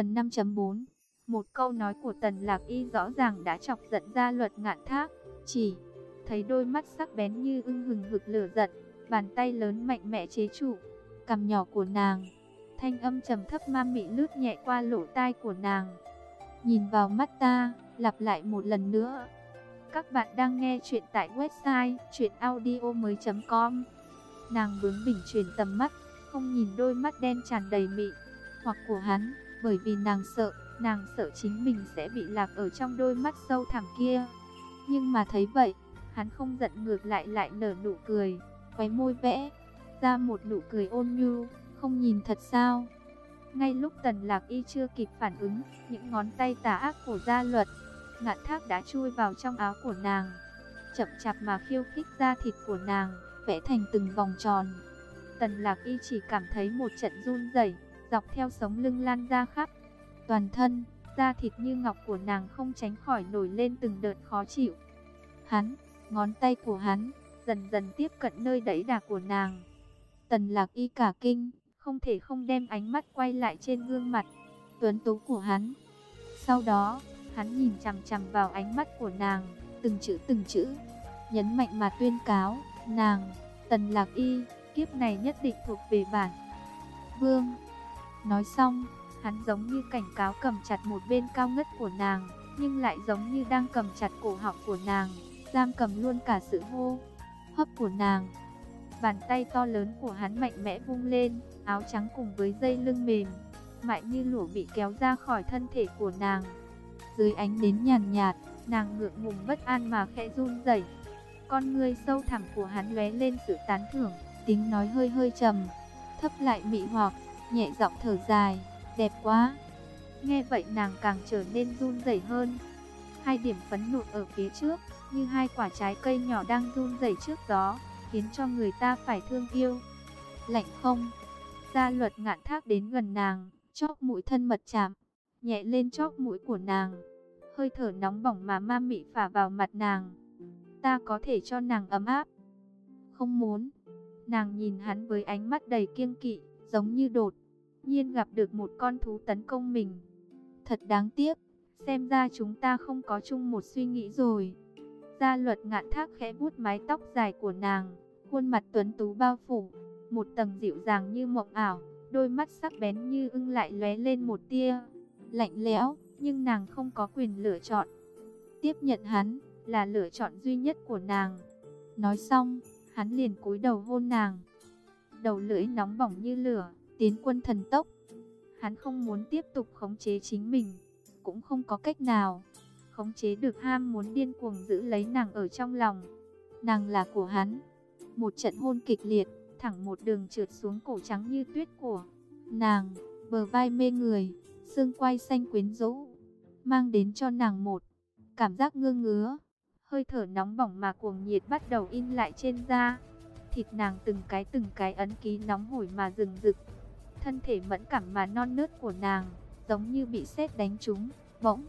Phần 5.4 Một câu nói của Tần Lạc Y rõ ràng đã chọc giận ra luật ngạn thác. Chỉ thấy đôi mắt sắc bén như ưng hừng hực lửa giận, bàn tay lớn mạnh mẽ chế trụ, cằm nhỏ của nàng. Thanh âm trầm thấp ma mị lướt nhẹ qua lỗ tai của nàng. Nhìn vào mắt ta, lặp lại một lần nữa. Các bạn đang nghe chuyện tại website chuyenaudio.com Nàng bướng bỉnh chuyển tầm mắt, không nhìn đôi mắt đen tràn đầy mị, hoặc của hắn, bởi vì nàng sợ, nàng sợ chính mình sẽ bị lạc ở trong đôi mắt sâu thẳm kia. Nhưng mà thấy vậy, hắn không giận ngược lại lại nở nụ cười, khóe môi vẽ ra một nụ cười ôn nhu, không nhìn thật sao? Ngay lúc Tần Lạc Y chưa kịp phản ứng, những ngón tay tà ác của gia luật, ngạn thác đã chui vào trong áo của nàng, chậm chạp mà khiêu khích da thịt của nàng, vẽ thành từng vòng tròn. Tần Lạc Y chỉ cảm thấy một trận run rẩy, dọc theo sống lưng lan ra khắp toàn thân, da thịt như ngọc của nàng không tránh khỏi nổi lên từng đợt khó chịu. Hắn, ngón tay của hắn, dần dần tiếp cận nơi đẩy đà của nàng. Tần lạc y cả kinh, không thể không đem ánh mắt quay lại trên gương mặt, tuấn tú của hắn. Sau đó, hắn nhìn chằm chằm vào ánh mắt của nàng, từng chữ từng chữ, nhấn mạnh mà tuyên cáo, nàng, tần lạc y, kiếp này nhất định thuộc về bản. Vương, nói xong, hắn giống như cảnh cáo cầm chặt một bên cao ngất của nàng, nhưng lại giống như đang cầm chặt cổ họng của nàng, giam cầm luôn cả sự hô hấp của nàng. Bàn tay to lớn của hắn mạnh mẽ vung lên, áo trắng cùng với dây lưng mềm, mại như lụa bị kéo ra khỏi thân thể của nàng. Dưới ánh nến nhàn nhạt, nàng ngượng ngùng bất an mà khẽ run rẩy. Con ngươi sâu thẳm của hắn lóe lên sự tán thưởng, tiếng nói hơi hơi trầm, thấp lại mị hoặc, nhẹ giọng thở dài, đẹp quá. Nghe vậy nàng càng trở nên run rẩy hơn. Hai điểm phấn nộ ở phía trước, như hai quả trái cây nhỏ đang run rẩy trước gió, khiến cho người ta phải thương yêu. Lạnh không? Gia luật ngạn thác đến gần nàng, chóp mũi thân mật chạm, nhẹ lên chóp mũi của nàng. Hơi thở nóng bỏng mà ma mị phả vào mặt nàng. Ta có thể cho nàng ấm áp. Không muốn. Nàng nhìn hắn với ánh mắt đầy kiêng kỵ, giống như đột. Nhiên gặp được một con thú tấn công mình. Thật đáng tiếc. Xem ra chúng ta không có chung một suy nghĩ rồi. Gia luật ngạn thác khẽ vuốt mái tóc dài của nàng, khuôn mặt tuấn tú bao phủ, một tầng dịu dàng như mộng ảo, đôi mắt sắc bén như ưng lại lóe lên một tia lạnh lẽo, nhưng nàng không có quyền lựa chọn. Tiếp nhận hắn là lựa chọn duy nhất của nàng. Nói xong, hắn liền cúi đầu hôn nàng. Đầu lưỡi nóng bỏng như lửa, tiến quân thần tốc. Hắn không muốn tiếp tục khống chế chính mình, cũng không có cách nào khống chế được ham muốn điên cuồng giữ lấy nàng ở trong lòng. Nàng là của hắn. Một trận hôn kịch liệt, thẳng một đường trượt xuống cổ trắng như tuyết của nàng, bờ vai mê người, xương quai xanh quyến rũ, mang đến cho nàng một cảm giác ngơ ngứa. Hơi thở nóng bỏng mà cuồng nhiệt bắt đầu in lại trên da. Thịt nàng từng cái từng cái ấn ký nóng hổi mà rừng rực. Thân thể mẫn cảm mà non nớt của nàng, giống như bị sét đánh trúng, bỗng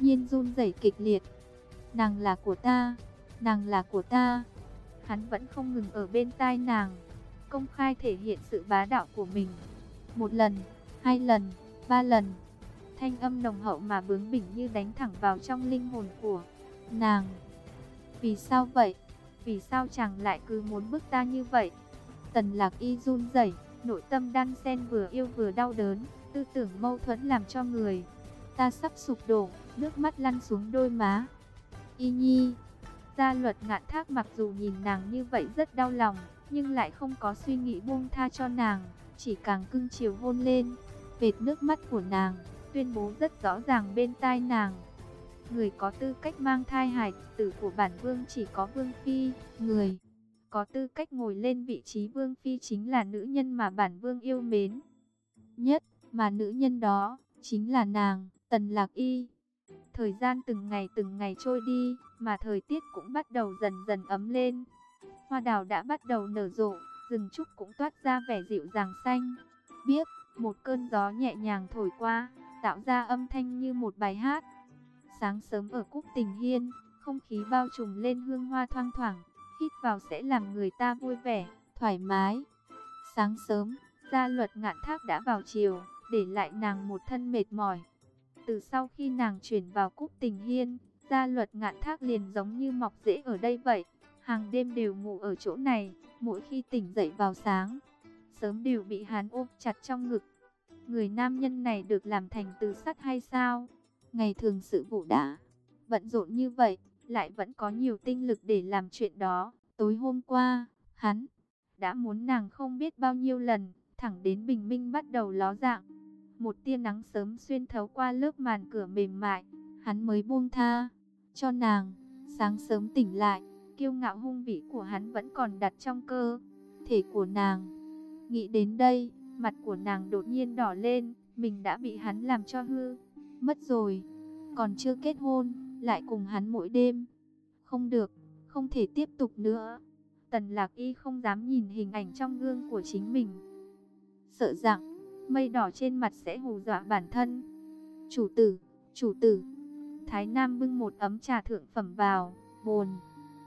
nhiên run rẩy kịch liệt. Nàng là của ta, nàng là của ta. Hắn vẫn không ngừng ở bên tai nàng, công khai thể hiện sự bá đạo của mình. Một lần, hai lần, ba lần. Thanh âm nồng hậu mà bướng bỉnh như đánh thẳng vào trong linh hồn của nàng. Vì sao vậy? Vì sao chàng lại cứ muốn bức ta như vậy? Tần lạc y run rẩy, nội tâm đan sen vừa yêu vừa đau đớn, tư tưởng mâu thuẫn làm cho người ta sắp sụp đổ, nước mắt lăn xuống đôi má. Y Nhi, gia luật ngạn thác mặc dù nhìn nàng như vậy rất đau lòng, nhưng lại không có suy nghĩ buông tha cho nàng, chỉ càng cưng chiều hôn lên, vệt nước mắt của nàng, tuyên bố rất rõ ràng bên tai nàng. Người có tư cách mang thai hài tử của bản vương chỉ có vương phi, người có tư cách ngồi lên vị trí vương phi chính là nữ nhân mà bản vương yêu mến. Nhất, mà nữ nhân đó, chính là nàng. Tần Lạc Y. Thời gian từng ngày từng ngày trôi đi, mà thời tiết cũng bắt đầu dần dần ấm lên. Hoa đào đã bắt đầu nở rộ, rừng trúc cũng toát ra vẻ dịu dàng xanh. Biếc, một cơn gió nhẹ nhàng thổi qua, tạo ra âm thanh như một bài hát. Sáng sớm ở Cúc Tình Hiên, không khí bao trùm lên hương hoa thoang thoảng, hít vào sẽ làm người ta vui vẻ, thoải mái. Sáng sớm, gia luật ngạn thác đã vào chiều, để lại nàng một thân mệt mỏi. Từ sau khi nàng chuyển vào cúc tình hiên, gia luật ngạn thác liền giống như mọc rễ ở đây vậy. Hàng đêm đều ngủ ở chỗ này, mỗi khi tỉnh dậy vào sáng, sớm đều bị hắn ôm chặt trong ngực. Người nam nhân này được làm thành từ sắt hay sao? Ngày thường sự vụ đã bận rộn như vậy, lại vẫn có nhiều tinh lực để làm chuyện đó. Tối hôm qua, hắn đã muốn nàng không biết bao nhiêu lần, thẳng đến bình minh bắt đầu ló dạng. Một tia nắng sớm xuyên thấu qua lớp màn cửa mềm mại, hắn mới buông tha cho nàng. Sáng sớm tỉnh lại, kiêu ngạo hung vĩ của hắn vẫn còn đặt trong cơ thể của nàng. Nghĩ đến đây, mặt của nàng đột nhiên đỏ lên, mình đã bị hắn làm cho hư, mất rồi, còn chưa kết hôn, lại cùng hắn mỗi đêm. Không được, không thể tiếp tục nữa. Tần Lạc Y không dám nhìn hình ảnh trong gương của chính mình. Sợ rằng, mây đỏ trên mặt sẽ hù dọa bản thân. Chủ tử, chủ tử. Thái Nam bưng một ấm trà thượng phẩm vào, buồn.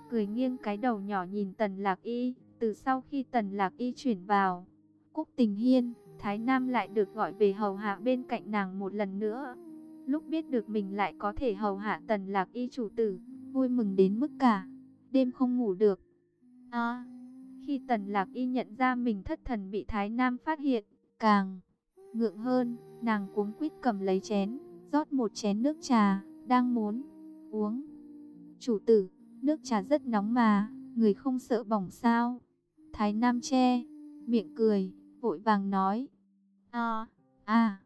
Cười nghiêng cái đầu nhỏ nhìn Tần Lạc Y, từ sau khi Tần Lạc Y chuyển vào. Cúc Tình Hiên, Thái Nam lại được gọi về hầu hạ bên cạnh nàng một lần nữa. Lúc biết được mình lại có thể hầu hạ Tần Lạc Y chủ tử, vui mừng đến mức cả. Đêm không ngủ được. À, khi Tần Lạc Y nhận ra mình thất thần bị Thái Nam phát hiện, càng ngượng hơn, nàng cuống quýt cầm lấy chén, rót một chén nước trà, đang muốn uống. Chủ tử, nước trà rất nóng mà, người không sợ bỏng sao? Thái Nam che, miệng cười, vội vàng nói. À, à,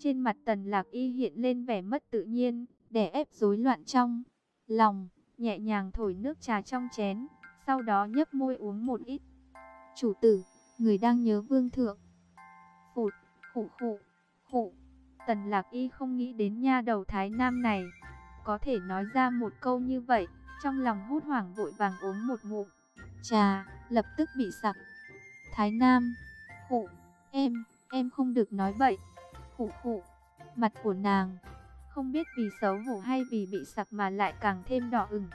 trên mặt Tần Lạc Y hiện lên vẻ mất tự nhiên, đè ép rối loạn trong lòng, nhẹ nhàng thổi nước trà trong chén sau đó nhấp môi uống một ít. Chủ tử, người đang nhớ vương thượng. Phụt, khụ khụ, khụ. Tần lạc y không nghĩ đến nha đầu thái nam này. Có thể nói ra một câu như vậy, trong lòng hốt hoảng vội vàng uống một ngụm. Trà, lập tức bị sặc. Thái nam, khụ, em, em không được nói vậy. Khụ khụ, mặt của nàng, không biết vì xấu hổ hay vì bị sặc mà lại càng thêm đỏ ửng.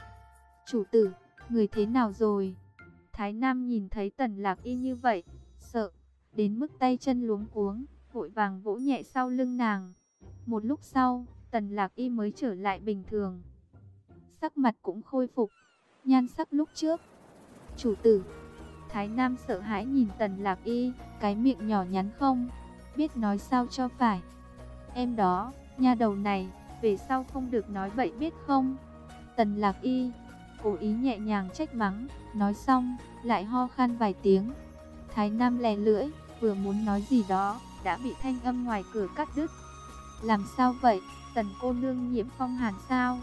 Chủ tử, người thế nào rồi? Thái Nam nhìn thấy Tần Lạc Y như vậy, sợ, đến mức tay chân luống cuống, vội vàng vỗ nhẹ sau lưng nàng. Một lúc sau, Tần Lạc Y mới trở lại bình thường. Sắc mặt cũng khôi phục, nhan sắc lúc trước. Chủ tử, Thái Nam sợ hãi nhìn Tần Lạc Y, cái miệng nhỏ nhắn không, biết nói sao cho phải. Em đó, nha đầu này, về sau không được nói bậy biết không? Tần Lạc Y cố ý nhẹ nhàng trách mắng, nói xong, lại ho khan vài tiếng. Thái Nam lè lưỡi, vừa muốn nói gì đó, đã bị thanh âm ngoài cửa cắt đứt. Làm sao vậy, tần cô nương nhiễm phong hàn sao?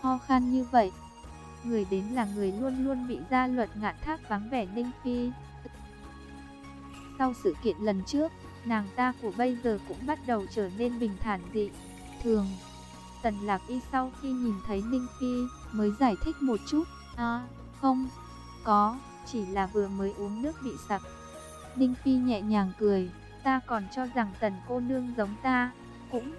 Ho khan như vậy. Người đến là người luôn luôn bị gia luật ngạn thác vắng vẻ Ninh Phi. Sau sự kiện lần trước, nàng ta của bây giờ cũng bắt đầu trở nên bình thản dị. Thường, Tần Lạc Y sau khi nhìn thấy Ninh Phi, mới giải thích một chút. "A, không, có, chỉ là vừa mới uống nước bị sặc. Ninh Phi nhẹ nhàng cười, ta còn cho rằng Tần cô nương giống ta, cũng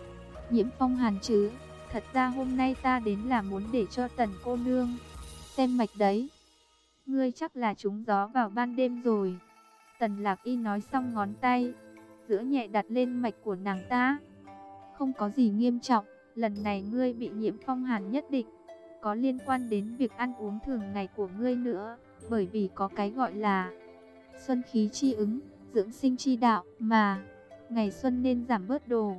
nhiễm phong hàn chứ. Thật ra hôm nay ta đến là muốn để cho Tần cô nương xem mạch đấy. Ngươi chắc là trúng gió vào ban đêm rồi. Tần Lạc Y nói xong ngón tay, giữa nhẹ đặt lên mạch của nàng ta. Không có gì nghiêm trọng lần này ngươi bị nhiễm phong hàn nhất định có liên quan đến việc ăn uống thường ngày của ngươi nữa, bởi vì có cái gọi là xuân khí chi ứng, dưỡng sinh chi đạo mà ngày xuân nên giảm bớt đồ,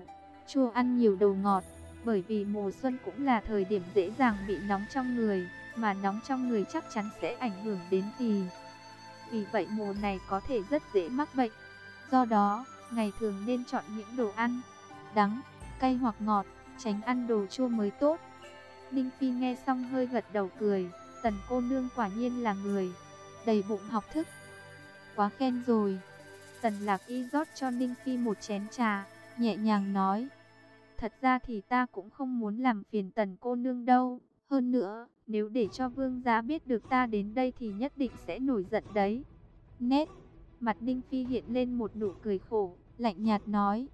chua ăn nhiều đồ ngọt, bởi vì mùa xuân cũng là thời điểm dễ dàng bị nóng trong người, mà nóng trong người chắc chắn sẽ ảnh hưởng đến tỳ. Vì vậy mùa này có thể rất dễ mắc bệnh. Do đó, ngày thường nên chọn những đồ ăn đắng, cay hoặc ngọt tránh ăn đồ chua mới tốt. Ninh Phi nghe xong hơi gật đầu cười, tần cô nương quả nhiên là người, đầy bụng học thức. Quá khen rồi. Tần lạc y rót cho Ninh Phi một chén trà, nhẹ nhàng nói. Thật ra thì ta cũng không muốn làm phiền tần cô nương đâu. Hơn nữa, nếu để cho vương giá biết được ta đến đây thì nhất định sẽ nổi giận đấy. Nét, mặt Ninh Phi hiện lên một nụ cười khổ, lạnh nhạt nói.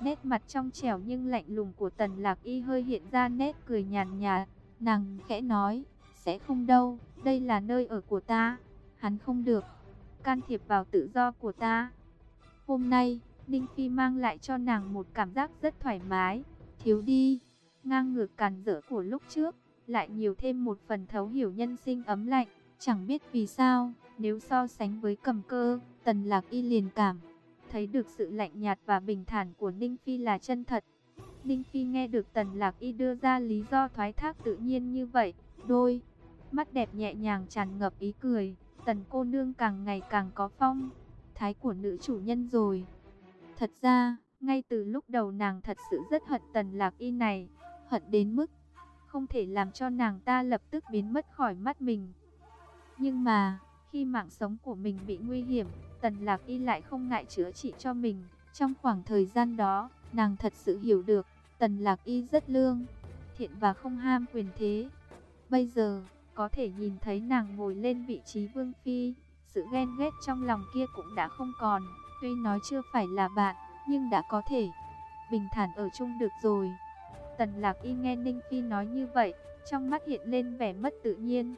Nét mặt trong trẻo nhưng lạnh lùng của Tần Lạc Y hơi hiện ra nét cười nhàn nhạt, nàng khẽ nói, sẽ không đâu, đây là nơi ở của ta, hắn không được can thiệp vào tự do của ta. Hôm nay, Ninh Phi mang lại cho nàng một cảm giác rất thoải mái, thiếu đi, ngang ngược càn rỡ của lúc trước, lại nhiều thêm một phần thấu hiểu nhân sinh ấm lạnh, chẳng biết vì sao, nếu so sánh với cầm cơ, tần lạc y liền cảm, thấy được sự lạnh nhạt và bình thản của Ninh Phi là chân thật. Ninh Phi nghe được tần lạc y đưa ra lý do thoái thác tự nhiên như vậy, đôi, mắt đẹp nhẹ nhàng tràn ngập ý cười, tần cô nương càng ngày càng có phong, thái của nữ chủ nhân rồi. Thật ra, ngay từ lúc đầu nàng thật sự rất hận tần lạc y này, hận đến mức không thể làm cho nàng ta lập tức biến mất khỏi mắt mình. Nhưng mà, khi mạng sống của mình bị nguy hiểm, tần lạc y lại không ngại chữa trị cho mình. Trong khoảng thời gian đó, nàng thật sự hiểu được, tần lạc y rất lương, thiện và không ham quyền thế. Bây giờ, có thể nhìn thấy nàng ngồi lên vị trí vương phi, sự ghen ghét trong lòng kia cũng đã không còn. Tuy nói chưa phải là bạn, nhưng đã có thể bình thản ở chung được rồi. Tần lạc y nghe Ninh Phi nói như vậy, trong mắt hiện lên vẻ mất tự nhiên.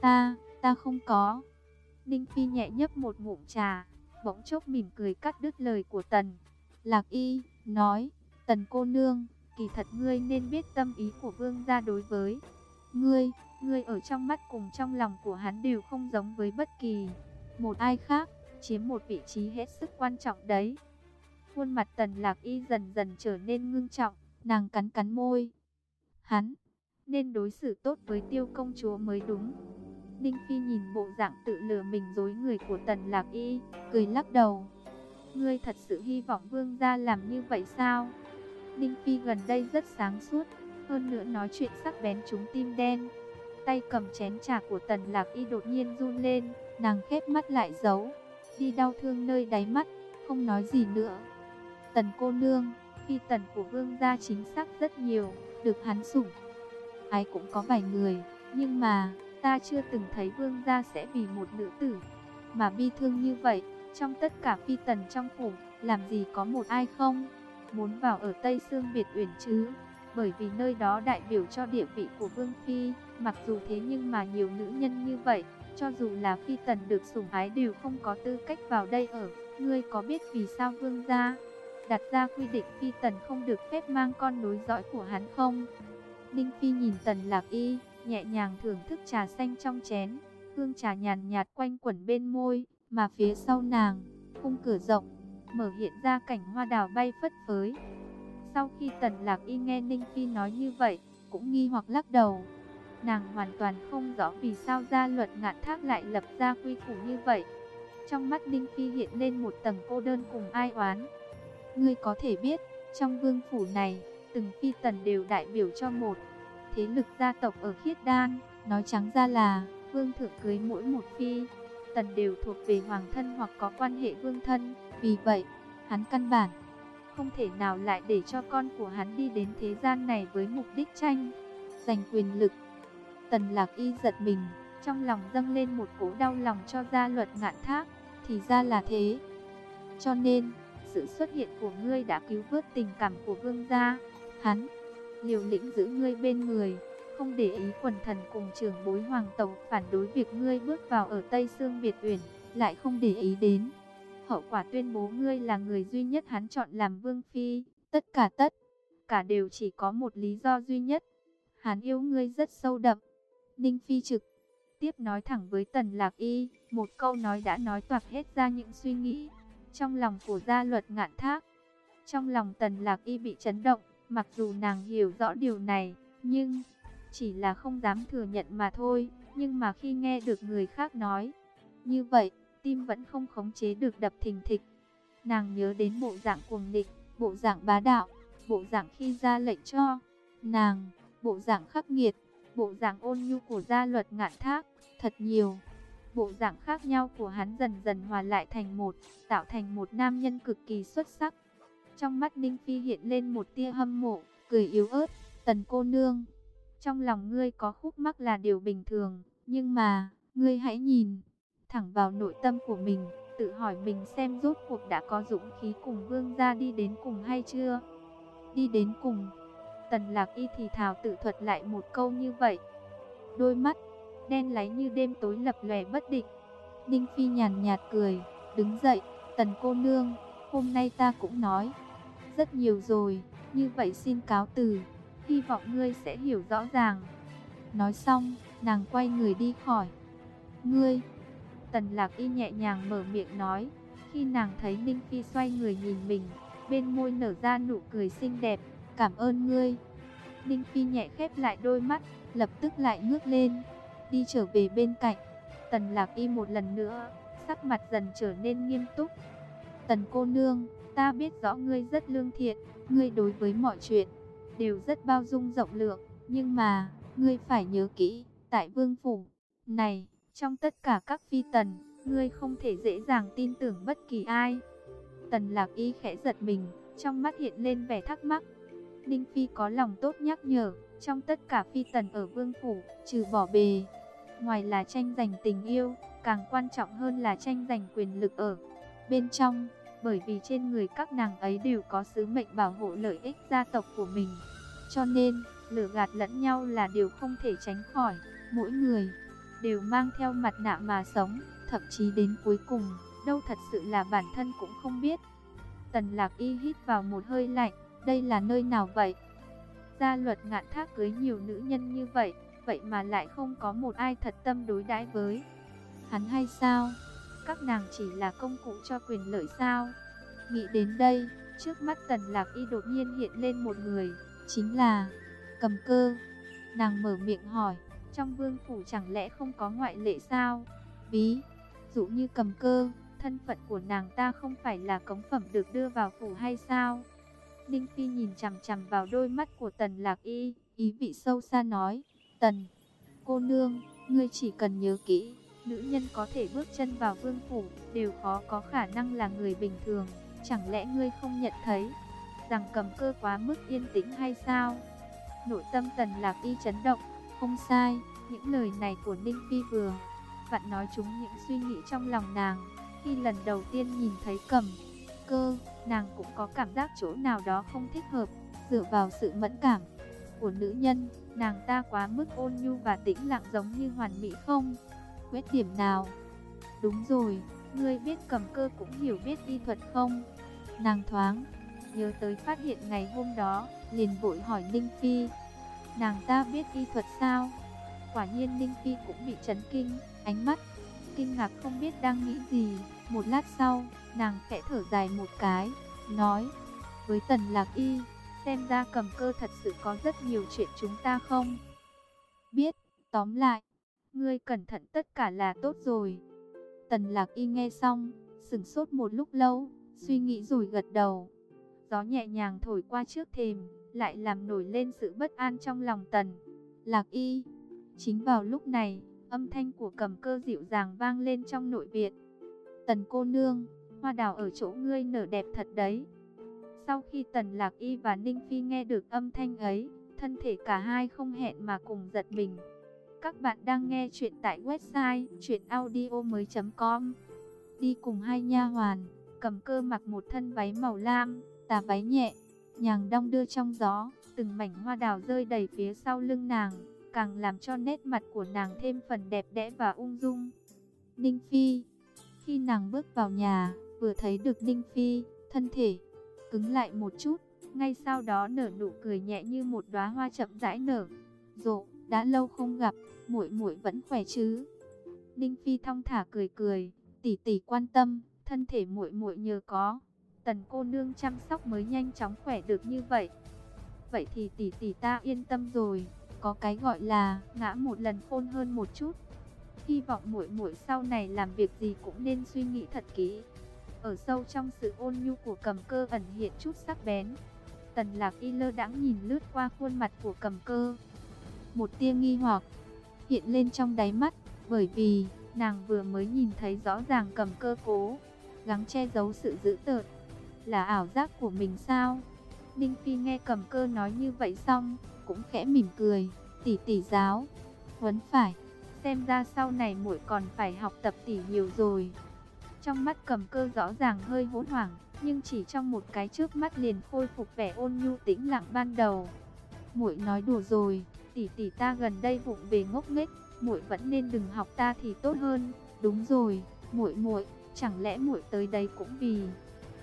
Ta, ta không có. Ninh Phi nhẹ nhấp một ngụm trà, bỗng chốc mỉm cười cắt đứt lời của Tần. Lạc y, nói, Tần cô nương, kỳ thật ngươi nên biết tâm ý của vương gia đối với ngươi, ngươi ở trong mắt cùng trong lòng của hắn đều không giống với bất kỳ một ai khác, chiếm một vị trí hết sức quan trọng đấy. Khuôn mặt tần lạc y dần dần trở nên ngưng trọng, nàng cắn cắn môi. Hắn, nên đối xử tốt với tiêu công chúa mới đúng. Ninh Phi nhìn bộ dạng tự lừa mình dối người của tần lạc y, cười lắc đầu. Ngươi thật sự hy vọng vương gia làm như vậy sao? Ninh Phi gần đây rất sáng suốt, hơn nữa nói chuyện sắc bén trúng tim đen. Tay cầm chén trà của tần lạc y đột nhiên run lên, nàng khép mắt lại giấu, đi đau thương nơi đáy mắt, không nói gì nữa. Tần cô nương, phi tần của vương gia chính xác rất nhiều, được hắn sủng. Ai cũng có vài người, nhưng mà, ta chưa từng thấy vương gia sẽ vì một nữ tử, mà bi thương như vậy, trong tất cả phi tần trong phủ, làm gì có một ai không? Muốn vào ở Tây Sương Biệt Uyển chứ? Bởi vì nơi đó đại biểu cho địa vị của vương phi, mặc dù thế nhưng mà nhiều nữ nhân như vậy, cho dù là phi tần được sủng ái đều không có tư cách vào đây ở. Ngươi có biết vì sao vương gia đặt ra quy định phi tần không được phép mang con nối dõi của hắn không? Ninh Phi nhìn tần lạc y, nhẹ nhàng thưởng thức trà xanh trong chén, hương trà nhàn nhạt quanh quẩn bên môi, mà phía sau nàng, khung cửa rộng, mở hiện ra cảnh hoa đào bay phất phới. Sau khi tần lạc y nghe Ninh Phi nói như vậy, cũng nghi hoặc lắc đầu. Nàng hoàn toàn không rõ vì sao gia luật ngạn thác lại lập ra quy củ như vậy. Trong mắt Ninh Phi hiện lên một tầng cô đơn cùng ai oán. Ngươi có thể biết, trong vương phủ này, từng phi tần đều đại biểu cho một thế lực gia tộc ở khiết đan. Nói trắng ra là, vương thượng cưới mỗi một phi, tần đều thuộc về hoàng thân hoặc có quan hệ vương thân. Vì vậy, hắn căn bản không thể nào lại để cho con của hắn đi đến thế gian này với mục đích tranh, giành quyền lực. Tần lạc y giật mình, trong lòng dâng lên một cỗ đau lòng cho gia luật ngạn thác, thì ra là thế. Cho nên, sự xuất hiện của ngươi đã cứu vớt tình cảm của vương gia. Hắn, liều lĩnh giữ ngươi bên người, không để ý quần thần cùng trưởng bối hoàng tộc phản đối việc ngươi bước vào ở Tây Sương Biệt Uyển, lại không để ý đến. Hậu quả tuyên bố ngươi là người duy nhất hắn chọn làm vương phi, tất cả tất, cả đều chỉ có một lý do duy nhất. Hắn yêu ngươi rất sâu đậm. Ninh Phi trực tiếp nói thẳng với Tần Lạc Y, một câu nói đã nói toạc hết ra những suy nghĩ trong lòng của gia luật ngạn thác. Trong lòng Tần Lạc Y bị chấn động, mặc dù nàng hiểu rõ điều này, nhưng chỉ là không dám thừa nhận mà thôi. Nhưng mà khi nghe được người khác nói như vậy, tim vẫn không khống chế được đập thình thịch. Nàng nhớ đến bộ dạng cuồng địch, bộ dạng bá đạo, bộ dạng khi ra lệnh cho nàng, bộ dạng khắc nghiệt, bộ dạng ôn nhu của gia luật ngạn thác, thật nhiều. Bộ dạng khác nhau của hắn dần dần hòa lại thành một, tạo thành một nam nhân cực kỳ xuất sắc. Trong mắt Ninh Phi hiện lên một tia hâm mộ, cười yếu ớt, tần cô nương. Trong lòng ngươi có khúc mắc là điều bình thường, nhưng mà, ngươi hãy nhìn thẳng vào nội tâm của mình, tự hỏi mình xem rốt cuộc đã có dũng khí cùng vương gia đi đến cùng hay chưa. Đi đến cùng, tần lạc y thì thào tự thuật lại một câu như vậy. Đôi mắt, đen láy như đêm tối lập lòe bất định. Ninh Phi nhàn nhạt cười, đứng dậy, tần cô nương, hôm nay ta cũng nói rất nhiều rồi, như vậy xin cáo từ, hy vọng ngươi sẽ hiểu rõ ràng. Nói xong, nàng quay người đi khỏi. Ngươi, Tần Lạc Y nhẹ nhàng mở miệng nói, khi nàng thấy Ninh Phi xoay người nhìn mình, bên môi nở ra nụ cười xinh đẹp, cảm ơn ngươi. Ninh Phi nhẹ khép lại đôi mắt, lập tức lại ngước lên, đi trở về bên cạnh. Tần Lạc Y một lần nữa, sắc mặt dần trở nên nghiêm túc. Tần cô nương, ta biết rõ ngươi rất lương thiện, ngươi đối với mọi chuyện đều rất bao dung rộng lượng, nhưng mà, ngươi phải nhớ kỹ, tại vương phủ này, trong tất cả các phi tần, ngươi không thể dễ dàng tin tưởng bất kỳ ai. Tần Lạc Y khẽ giật mình, trong mắt hiện lên vẻ thắc mắc. Ninh Phi có lòng tốt nhắc nhở, trong tất cả phi tần ở vương phủ, trừ bỏ bề, ngoài là tranh giành tình yêu, càng quan trọng hơn là tranh giành quyền lực ở bên trong, bởi vì trên người các nàng ấy đều có sứ mệnh bảo hộ lợi ích gia tộc của mình. Cho nên, lửa gạt lẫn nhau là điều không thể tránh khỏi, mỗi người đều mang theo mặt nạ mà sống, thậm chí đến cuối cùng, đâu thật sự là bản thân cũng không biết. Tần Lạc Y hít vào một hơi lạnh, đây là nơi nào vậy? Gia luật ngạn thác cưới nhiều nữ nhân như vậy, vậy mà lại không có một ai thật tâm đối đãi với hắn hay sao? Các nàng chỉ là công cụ cho quyền lợi sao? Nghĩ đến đây, trước mắt Tần Lạc Y đột nhiên hiện lên một người, chính là Cầm Cơ. Nàng mở miệng hỏi, trong vương phủ chẳng lẽ không có ngoại lệ sao? Ví dụ như Cầm Cơ, thân phận của nàng ta không phải là cống phẩm được đưa vào phủ hay sao? Ninh Phi nhìn chằm chằm vào đôi mắt của Tần Lạc Y, ý vị sâu xa nói, Tần, cô nương, ngươi chỉ cần nhớ kỹ, nữ nhân có thể bước chân vào vương phủ, đều khó có khả năng là người bình thường, chẳng lẽ ngươi không nhận thấy, rằng cầm cơ quá mức yên tĩnh hay sao? Nội tâm Tần Lạc Y chấn động, không sai, những lời này của Ninh Phi vừa vặn nói chúng những suy nghĩ trong lòng nàng, khi lần đầu tiên nhìn thấy cầm cơ, nàng cũng có cảm giác chỗ nào đó không thích hợp, dựa vào sự mẫn cảm của nữ nhân, nàng ta quá mức ôn nhu và tĩnh lặng giống như hoàn mỹ không? Khuyết điểm nào? Đúng rồi, ngươi biết cầm cơ cũng hiểu biết y thuật không? Nàng thoáng, nhớ tới phát hiện ngày hôm đó, liền vội hỏi Ninh Phi. Nàng ta biết y thuật sao? Quả nhiên Ninh Phi cũng bị chấn kinh, ánh mắt, kinh ngạc không biết đang nghĩ gì. Một lát sau, nàng khẽ thở dài một cái, nói, với Tần Lạc Y, xem ra cầm cơ thật sự có rất nhiều chuyện chúng ta không biết, tóm lại, ngươi cẩn thận tất cả là tốt rồi. Tần Lạc Y nghe xong, sừng sốt một lúc lâu, suy nghĩ rồi gật đầu. Gió nhẹ nhàng thổi qua trước thềm, lại làm nổi lên sự bất an trong lòng Tần Lạc Y. Chính vào lúc này, âm thanh của cầm cơ dịu dàng vang lên trong nội viện. Tần cô nương, hoa đào ở chỗ ngươi nở đẹp thật đấy. Sau khi Tần Lạc Y và Ninh Phi nghe được âm thanh ấy, thân thể cả hai không hẹn mà cùng giật mình. Các bạn đang nghe chuyện tại website chuyenaudio.com Đi cùng hai nha hoàn, cầm cơ mặc một thân váy màu lam, tà váy nhẹ, nhàng đong đưa trong gió, từng mảnh hoa đào rơi đầy phía sau lưng nàng, càng làm cho nét mặt của nàng thêm phần đẹp đẽ và ung dung. Ninh Phi Khi nàng bước vào nhà, vừa thấy được Ninh Phi, thân thể cứng lại một chút, ngay sau đó nở nụ cười nhẹ như một đóa hoa chậm rãi nở. Rộ, đã lâu không gặp, muội muội vẫn khỏe chứ? Ninh Phi thong thả cười cười, tỷ tỷ quan tâm, thân thể muội muội nhờ có tần cô nương chăm sóc mới nhanh chóng khỏe được như vậy. Vậy thì tỷ tỷ ta yên tâm rồi, có cái gọi là ngã một lần khôn hơn một chút. Hy vọng muội muội sau này làm việc gì cũng nên suy nghĩ thật kỹ. Ở sâu trong sự ôn nhu của cầm cơ ẩn hiện chút sắc bén. Tần lạc y lơ đãng nhìn lướt qua khuôn mặt của cầm cơ. Một tia nghi hoặc hiện lên trong đáy mắt, bởi vì nàng vừa mới nhìn thấy rõ ràng cầm cơ cố, gắng che giấu sự dữ tợn. Là ảo giác của mình sao? Ninh Phi nghe cầm cơ nói như vậy xong, cũng khẽ mỉm cười, tỷ tỷ giáo, huấn phải, xem ra sau này muội còn phải học tập tỷ nhiều rồi. Trong mắt cầm cơ rõ ràng hơi hỗn hoảng, nhưng chỉ trong một cái trước mắt liền khôi phục vẻ ôn nhu tĩnh lặng ban đầu. Muội nói đùa rồi, tỷ tỷ ta gần đây vụng về ngốc nghếch, muội vẫn nên đừng học ta thì tốt hơn. Đúng rồi, muội muội, chẳng lẽ muội tới đây cũng vì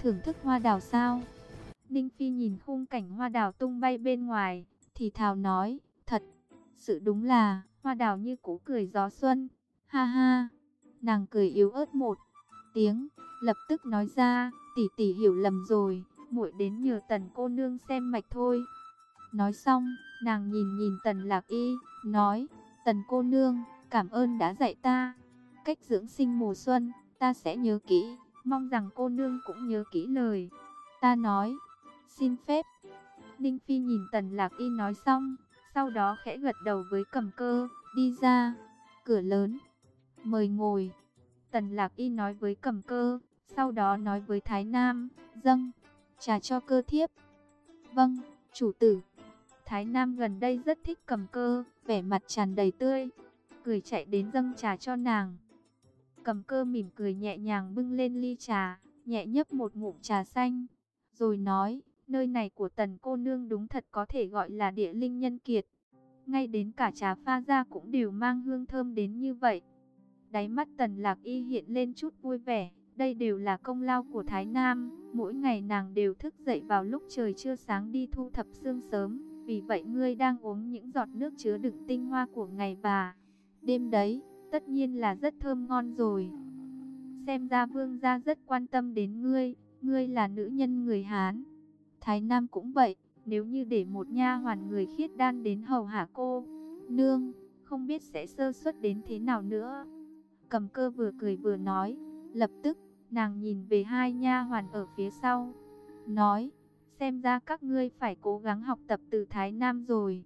thưởng thức hoa đào sao? Ninh Phi nhìn khung cảnh hoa đào tung bay bên ngoài, thì thào nói, thật, sự đúng là, hoa đào như cũ cười gió xuân, ha ha, nàng cười yếu ớt một tiếng, lập tức nói ra, tỷ tỷ hiểu lầm rồi, muội đến nhờ tần cô nương xem mạch thôi. Nói xong, nàng nhìn nhìn tần lạc y, nói, tần cô nương, cảm ơn đã dạy ta, cách dưỡng sinh mùa xuân, ta sẽ nhớ kỹ, mong rằng cô nương cũng nhớ kỹ lời. Ta nói, xin phép. Ninh Phi nhìn tần lạc y nói xong, sau đó khẽ gật đầu với cầm cơ, đi ra, cửa lớn, mời ngồi. Tần lạc y nói với cầm cơ, sau đó nói với Thái Nam, dâng, trà cho cơ thiếp. Vâng, chủ tử. Thái Nam gần đây rất thích cầm cơ, vẻ mặt tràn đầy tươi, cười chạy đến dâng trà cho nàng. Cầm cơ mỉm cười nhẹ nhàng bưng lên ly trà, nhẹ nhấp một ngụm trà xanh, rồi nói, nơi này của tần cô nương đúng thật có thể gọi là địa linh nhân kiệt. Ngay đến cả trà pha ra cũng đều mang hương thơm đến như vậy. Đáy mắt tần lạc y hiện lên chút vui vẻ, đây đều là công lao của Thái Nam, mỗi ngày nàng đều thức dậy vào lúc trời chưa sáng đi thu thập sương sớm, vì vậy ngươi đang uống những giọt nước chứa đựng tinh hoa của ngày bà. Đêm đấy, tất nhiên là rất thơm ngon rồi. Xem ra vương gia rất quan tâm đến ngươi, ngươi là nữ nhân người Hán. Thái Nam cũng vậy, nếu như để một nha hoàn người khiết đan đến hầu hạ cô, nương, không biết sẽ sơ suất đến thế nào nữa. Cầm cơ vừa cười vừa nói, lập tức, nàng nhìn về hai nha hoàn ở phía sau, nói, xem ra các ngươi phải cố gắng học tập từ Thái Nam rồi.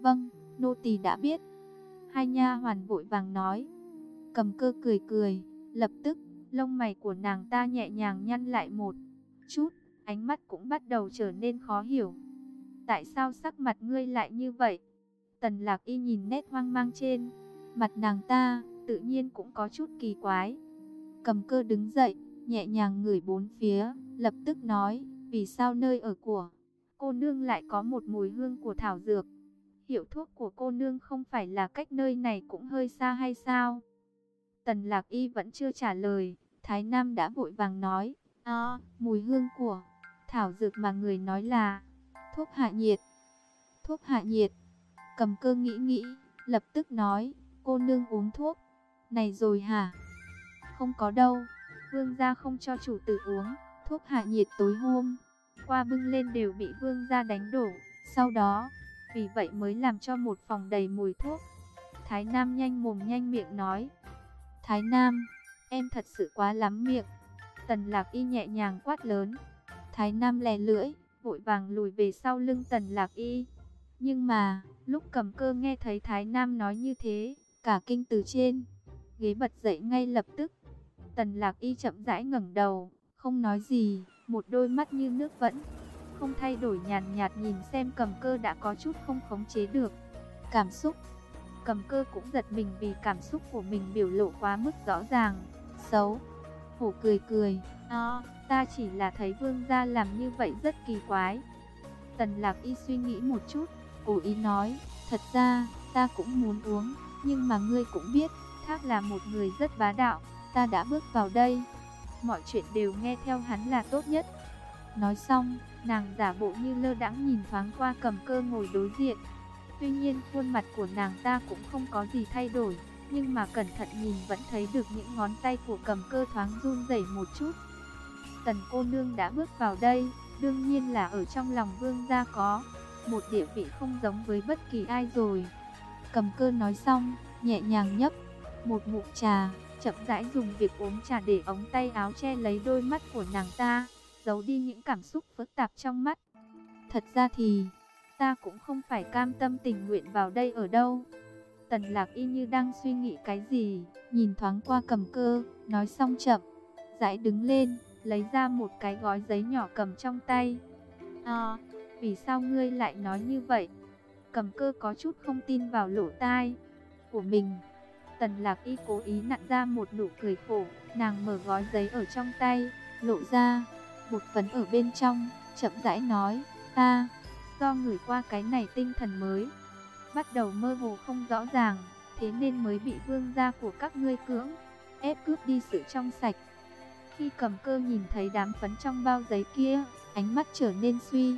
Vâng, nô tỳ đã biết. Hai nha hoàn vội vàng nói. Cầm cơ cười cười, lập tức, lông mày của nàng ta nhẹ nhàng nhăn lại một chút, ánh mắt cũng bắt đầu trở nên khó hiểu. Tại sao sắc mặt ngươi lại như vậy? Tần lạc y nhìn nét hoang mang trên, mặt nàng ta, tự nhiên cũng có chút kỳ quái. Cầm cơ đứng dậy, nhẹ nhàng ngửi bốn phía, lập tức nói, vì sao nơi ở của cô nương lại có một mùi hương của thảo dược? Hiệu thuốc của cô nương không phải là cách nơi này cũng hơi xa hay sao? Tần lạc y vẫn chưa trả lời, Thái Nam đã vội vàng nói, "A, mùi hương của thảo dược mà người nói là thuốc hạ nhiệt. Thuốc hạ nhiệt, cầm cơ nghĩ nghĩ, lập tức nói, cô nương uống thuốc, này rồi hả? Không có đâu, vương gia không cho chủ tử uống, thuốc hạ nhiệt tối hôm, qua bưng lên đều bị vương gia đánh đổ, sau đó, vì vậy mới làm cho một phòng đầy mùi thuốc. Thái Nam nhanh mồm nhanh miệng nói, Thái Nam, em thật sự quá lắm miệng. Tần Lạc Y nhẹ nhàng quát lớn. Thái Nam lè lưỡi, vội vàng lùi về sau lưng Tần Lạc Y. Nhưng mà, lúc cầm cơ nghe thấy Thái Nam nói như thế, cả kinh từ trên, ghế bật dậy ngay lập tức. Tần Lạc Y chậm rãi ngẩng đầu, không nói gì, một đôi mắt như nước vẫn không thay đổi nhàn nhạt, nhạt nhìn xem cầm cơ đã có chút không khống chế được. Cảm xúc Cầm cơ cũng giật mình vì cảm xúc của mình biểu lộ quá mức rõ ràng, xấu. Hổ cười cười, à, ta chỉ là thấy vương gia làm như vậy rất kỳ quái. Tần lạc y suy nghĩ một chút, cố ý nói, thật ra, ta cũng muốn uống, nhưng mà ngươi cũng biết, thác là một người rất bá đạo, ta đã bước vào đây. Mọi chuyện đều nghe theo hắn là tốt nhất. Nói xong, nàng giả bộ như lơ đãng nhìn thoáng qua cầm cơ ngồi đối diện, Tuy nhiên khuôn mặt của nàng ta cũng không có gì thay đổi, nhưng mà cẩn thận nhìn vẫn thấy được những ngón tay của cầm cơ thoáng run rẩy một chút. Tần cô nương đã bước vào đây, đương nhiên là ở trong lòng vương gia có một địa vị không giống với bất kỳ ai rồi. Cầm cơ nói xong, nhẹ nhàng nhấp một ngụm trà, chậm rãi dùng việc uống trà để ống tay áo che lấy đôi mắt của nàng ta, giấu đi những cảm xúc phức tạp trong mắt. Thật ra thì ta cũng không phải cam tâm tình nguyện vào đây ở đâu. Tần lạc y như đang suy nghĩ cái gì, nhìn thoáng qua cầm cơ, nói xong chậm, giải đứng lên, lấy ra một cái gói giấy nhỏ cầm trong tay. À, vì sao ngươi lại nói như vậy? Cầm cơ có chút không tin vào lỗ tai của mình. Tần lạc y cố ý nặn ra một nụ cười khổ, nàng mở gói giấy ở trong tay, lộ ra, một phấn ở bên trong, chậm rãi nói, ta Do người qua cái này tinh thần mới, bắt đầu mơ hồ không rõ ràng, thế nên mới bị vương gia của các ngươi cưỡng, ép cướp đi sự trong sạch. Khi cầm cơ nhìn thấy đám phấn trong bao giấy kia, ánh mắt trở nên suy